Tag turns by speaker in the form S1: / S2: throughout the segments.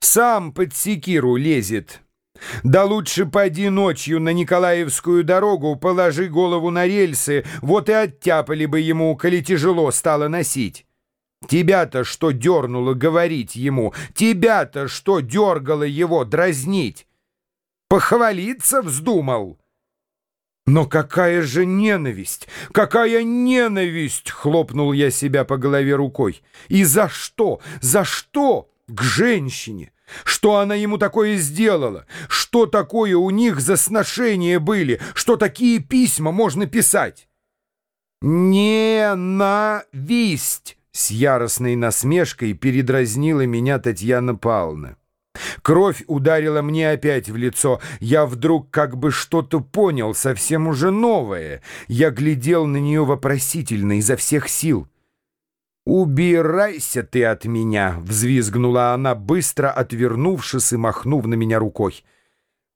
S1: Сам под секиру лезет. Да лучше пойди ночью на Николаевскую дорогу, положи голову на рельсы, вот и оттяпали бы ему, коли тяжело стало носить. Тебя-то что дернуло говорить ему? Тебя-то что дергало его дразнить? Похвалиться вздумал? Но какая же ненависть! Какая ненависть! Хлопнул я себя по голове рукой. И за что? За что? К женщине! Что она ему такое сделала? Что такое у них за сношения были? Что такие письма можно писать? Ненависть! С яростной насмешкой передразнила меня Татьяна Павловна. Кровь ударила мне опять в лицо. Я вдруг как бы что-то понял, совсем уже новое. Я глядел на нее вопросительно изо всех сил. «Убирайся ты от меня!» — взвизгнула она, быстро отвернувшись и махнув на меня рукой.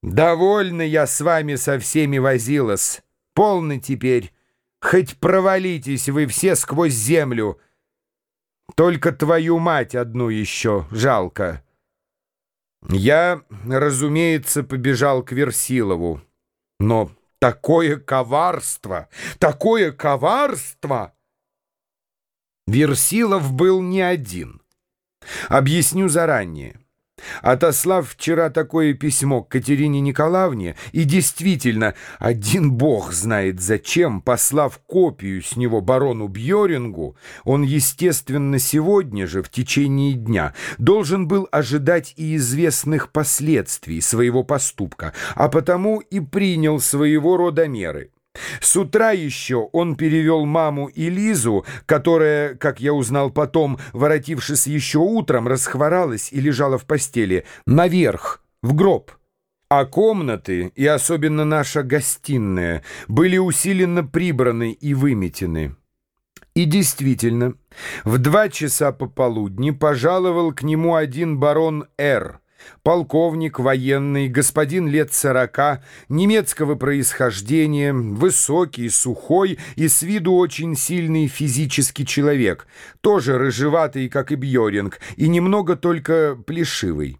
S1: «Довольно я с вами со всеми возилась. Полно теперь. Хоть провалитесь вы все сквозь землю. Только твою мать одну еще жалко». Я, разумеется, побежал к Версилову. Но такое коварство! Такое коварство! Версилов был не один. Объясню заранее. Отослав вчера такое письмо к Катерине Николаевне, и действительно, один бог знает зачем, послав копию с него барону Бьорингу, он, естественно, сегодня же, в течение дня, должен был ожидать и известных последствий своего поступка, а потому и принял своего рода меры. С утра еще он перевел маму и Лизу, которая, как я узнал потом, воротившись еще утром, расхворалась и лежала в постели, наверх, в гроб. А комнаты, и особенно наша гостиная, были усиленно прибраны и выметены. И действительно, в два часа пополудни пожаловал к нему один барон Р., полковник военный, господин лет сорока, немецкого происхождения, высокий, сухой и с виду очень сильный физический человек, тоже рыжеватый, как и Бьоринг, и немного только плешивый.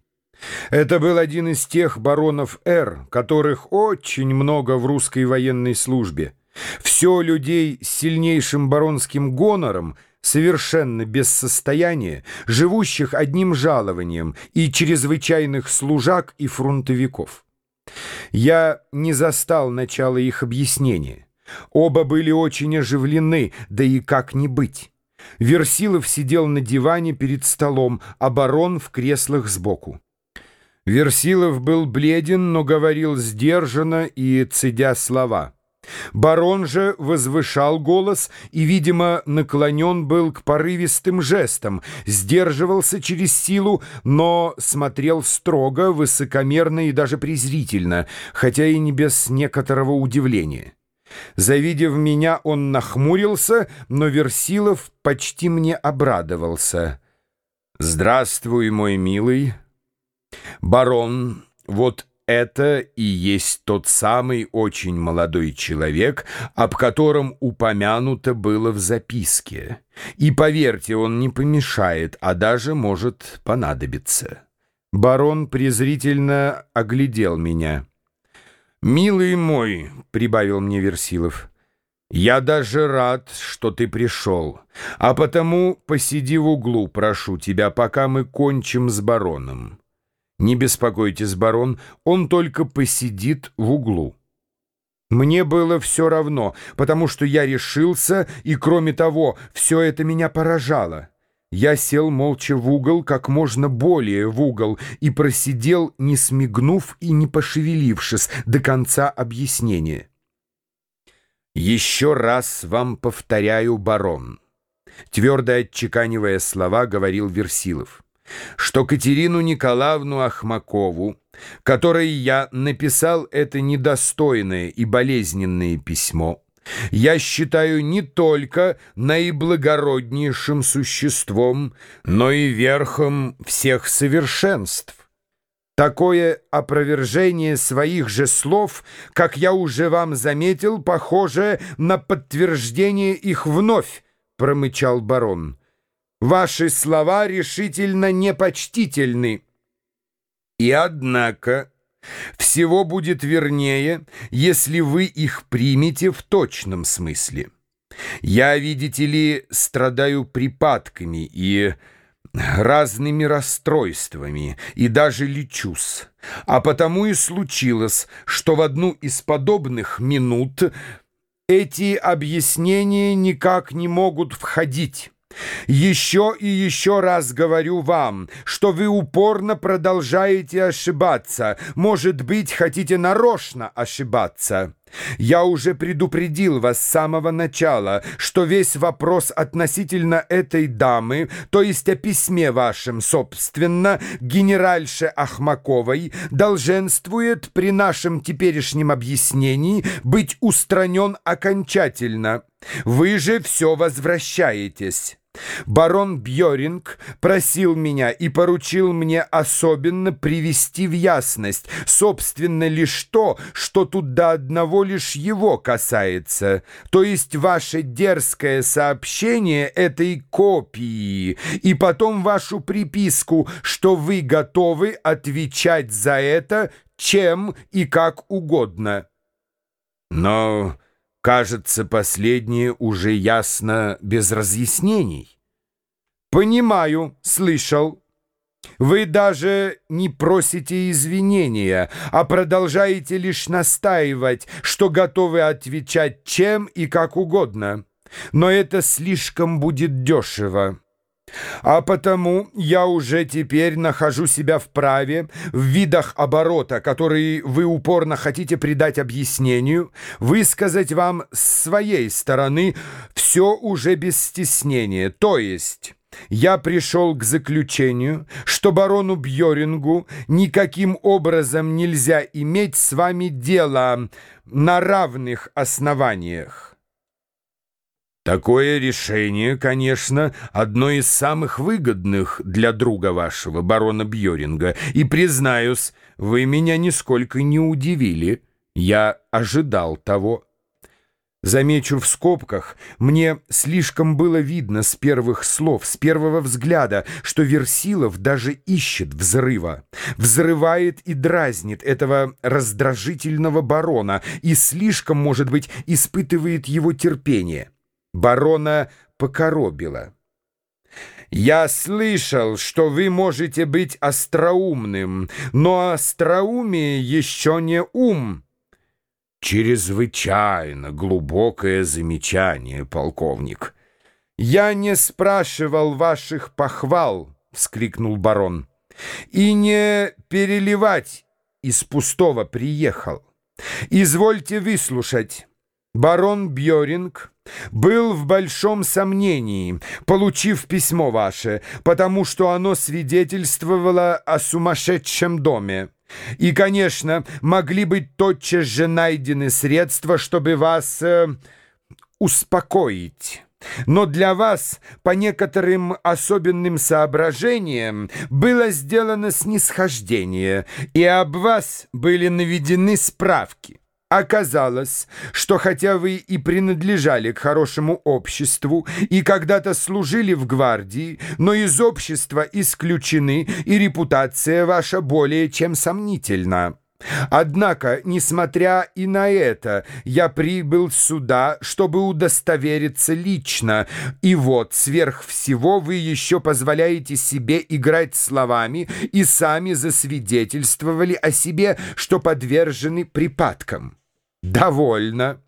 S1: Это был один из тех баронов Р, которых очень много в русской военной службе. Все людей с сильнейшим баронским гонором — совершенно без состояния, живущих одним жалованием и чрезвычайных служак и фронтовиков. Я не застал начала их объяснения. Оба были очень оживлены, да и как не быть. Версилов сидел на диване перед столом, а барон в креслах сбоку. Версилов был бледен, но говорил сдержанно и цедя слова — Барон же возвышал голос и, видимо, наклонен был к порывистым жестам, сдерживался через силу, но смотрел строго, высокомерно и даже презрительно, хотя и не без некоторого удивления. Завидев меня, он нахмурился, но Версилов почти мне обрадовался. «Здравствуй, мой милый. Барон, вот это и есть тот самый очень молодой человек, об котором упомянуто было в записке. И, поверьте, он не помешает, а даже может понадобиться. Барон презрительно оглядел меня. «Милый мой», — прибавил мне Версилов, — «я даже рад, что ты пришел, а потому посиди в углу, прошу тебя, пока мы кончим с бароном». Не беспокойтесь, барон, он только посидит в углу. Мне было все равно, потому что я решился, и, кроме того, все это меня поражало. Я сел молча в угол, как можно более в угол, и просидел, не смигнув и не пошевелившись до конца объяснения. «Еще раз вам повторяю, барон», — твердо отчеканивая слова, говорил Версилов что Катерину Николаевну Ахмакову, которой я написал это недостойное и болезненное письмо, я считаю не только наиблагороднейшим существом, но и верхом всех совершенств. Такое опровержение своих же слов, как я уже вам заметил, похоже на подтверждение их вновь, промычал барон. Ваши слова решительно непочтительны. И однако всего будет вернее, если вы их примете в точном смысле. Я, видите ли, страдаю припадками и разными расстройствами, и даже лечусь. А потому и случилось, что в одну из подобных минут эти объяснения никак не могут входить. Еще и еще раз говорю вам, что вы упорно продолжаете ошибаться. Может быть, хотите нарочно ошибаться. Я уже предупредил вас с самого начала, что весь вопрос относительно этой дамы, то есть о письме вашем, собственно, генеральше Ахмаковой, долженствует при нашем теперешнем объяснении быть устранен окончательно. Вы же все возвращаетесь. Барон Бьоринг просил меня и поручил мне особенно привести в ясность, собственно, лишь то, что тут до одного лишь его касается, то есть ваше дерзкое сообщение этой копии, и потом вашу приписку, что вы готовы отвечать за это чем и как угодно. Но... Кажется, последнее уже ясно без разъяснений. Понимаю, слышал. Вы даже не просите извинения, а продолжаете лишь настаивать, что готовы отвечать чем и как угодно. Но это слишком будет дешево. А потому я уже теперь нахожу себя в праве, в видах оборота, которые вы упорно хотите придать объяснению, высказать вам с своей стороны все уже без стеснения, то есть... Я пришел к заключению, что барону Бьорингу никаким образом нельзя иметь с вами дело на равных основаниях. Такое решение, конечно, одно из самых выгодных для друга вашего, барона Бьоринга, и, признаюсь, вы меня нисколько не удивили. Я ожидал того. Замечу в скобках, мне слишком было видно с первых слов, с первого взгляда, что Версилов даже ищет взрыва, взрывает и дразнит этого раздражительного барона и слишком, может быть, испытывает его терпение барона покоробило. «Я слышал, что вы можете быть остроумным, но остроумие еще не ум». «Чрезвычайно глубокое замечание, полковник». «Я не спрашивал ваших похвал», — вскрикнул барон, «и не переливать из пустого приехал. Извольте выслушать». Барон Бьоринг был в большом сомнении, получив письмо ваше, потому что оно свидетельствовало о сумасшедшем доме. И, конечно, могли быть тотчас же найдены средства, чтобы вас э, успокоить. Но для вас, по некоторым особенным соображениям, было сделано снисхождение, и об вас были наведены справки. Оказалось, что хотя вы и принадлежали к хорошему обществу и когда-то служили в гвардии, но из общества исключены, и репутация ваша более чем сомнительна. Однако, несмотря и на это, я прибыл сюда, чтобы удостовериться лично, и вот, сверх всего, вы еще позволяете себе играть словами и сами засвидетельствовали о себе, что подвержены припадкам. Довольно.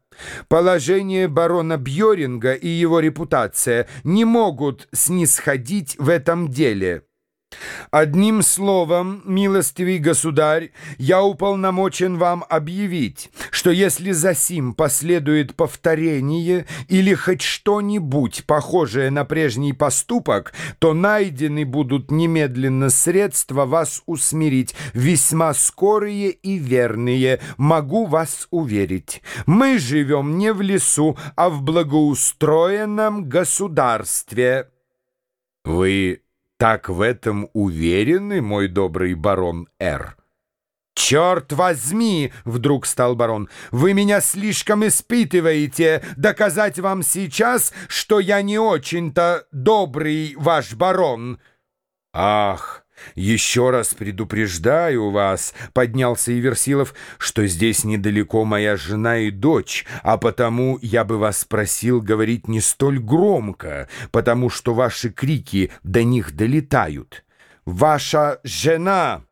S1: Положение барона Бьоринга и его репутация не могут снисходить в этом деле. Одним словом, милостивый государь, я уполномочен вам объявить, что если за сим последует повторение или хоть что-нибудь похожее на прежний поступок, то найдены будут немедленно средства вас усмирить, весьма скорые и верные, могу вас уверить. Мы живем не в лесу, а в благоустроенном государстве. Вы так в этом уверены, мой добрый барон Р. «Черт возьми!» — вдруг стал барон. «Вы меня слишком испытываете. Доказать вам сейчас, что я не очень-то добрый ваш барон». «Ах, «Еще раз предупреждаю вас», — поднялся Иверсилов, «что здесь недалеко моя жена и дочь, а потому я бы вас просил говорить не столь громко, потому что ваши крики до них долетают. Ваша жена!»